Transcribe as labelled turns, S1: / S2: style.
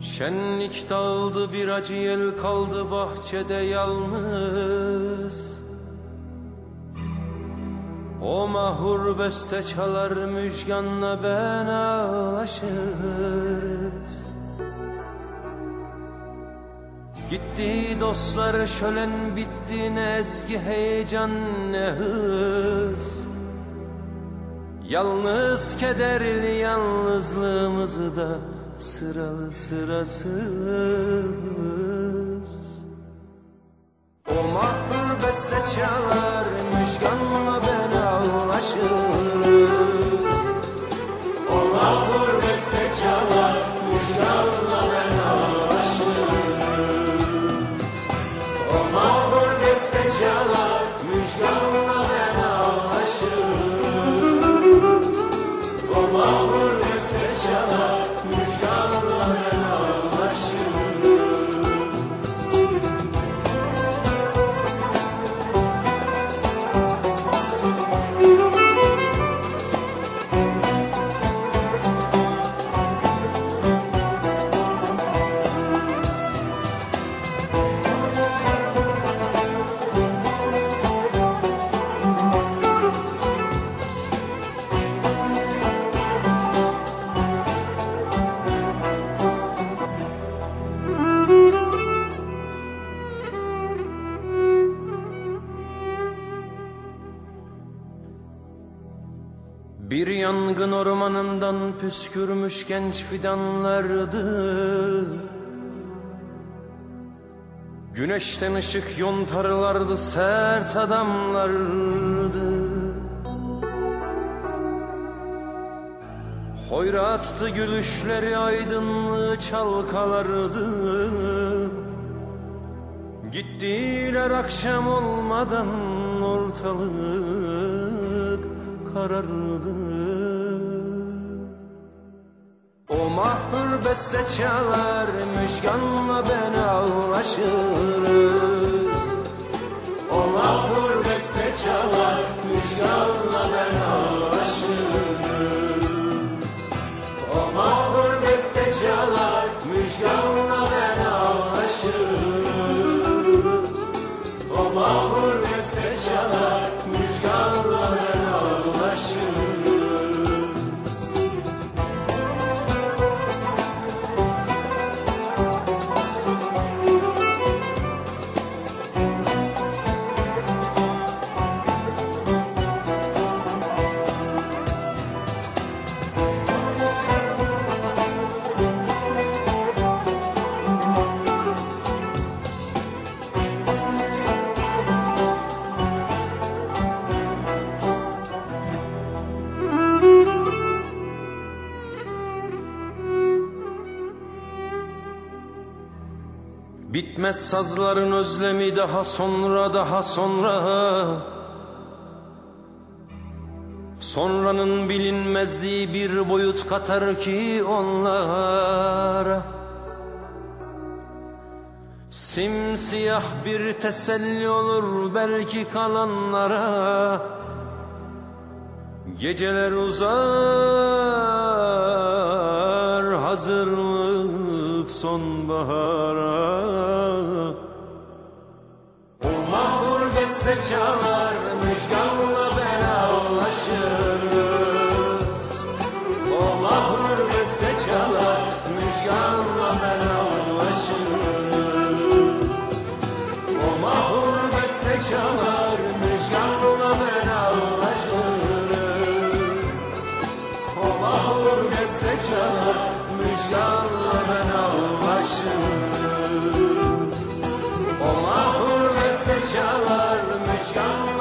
S1: Şenlik dağıldı bir acı yel kaldı bahçede yalnız. O mahur beste çalar müjganla ben ağlaşırız. Gitti dostlar şölen bitti ne eski heyecan ne hız. Yalnız kederli yalnızlığımızı da sıralı sırasız O mahpur beste çalar müjganla ben ağlaşırız
S2: O mahvur beste çalar, müjganla ben ağlaşırız. O mahvur beste çalar, müjganla
S1: Bir yangın ormanından püskürmüş genç fidanlardı. Güneşten ışık yontarlardı sert adamlardı. Hoyrattı gülüşleri aydınlığı çalkalardı. Gittiler akşam olmadan ortalık karardı O mahpur beste çalar müjganla ben ağlaşırız
S2: O mahvur beste çalar, müjganla ben ağlaşırız. O mahvur beste çalar, müjganla ben ağlaşırız.
S1: Bitmez sazların özlemi daha sonra daha sonra. Sonranın bilinmezliği bir boyut katar ki onlara Simsiyah bir teselli olur belki kalanlara. Geceler uzar hazırlık sonbahara
S2: O mahvur beste çalar, müjganla ben ağlaşırız. O mahvur beste çalar, müjganla ben ağlaşırız. O mahvur beste çalar, O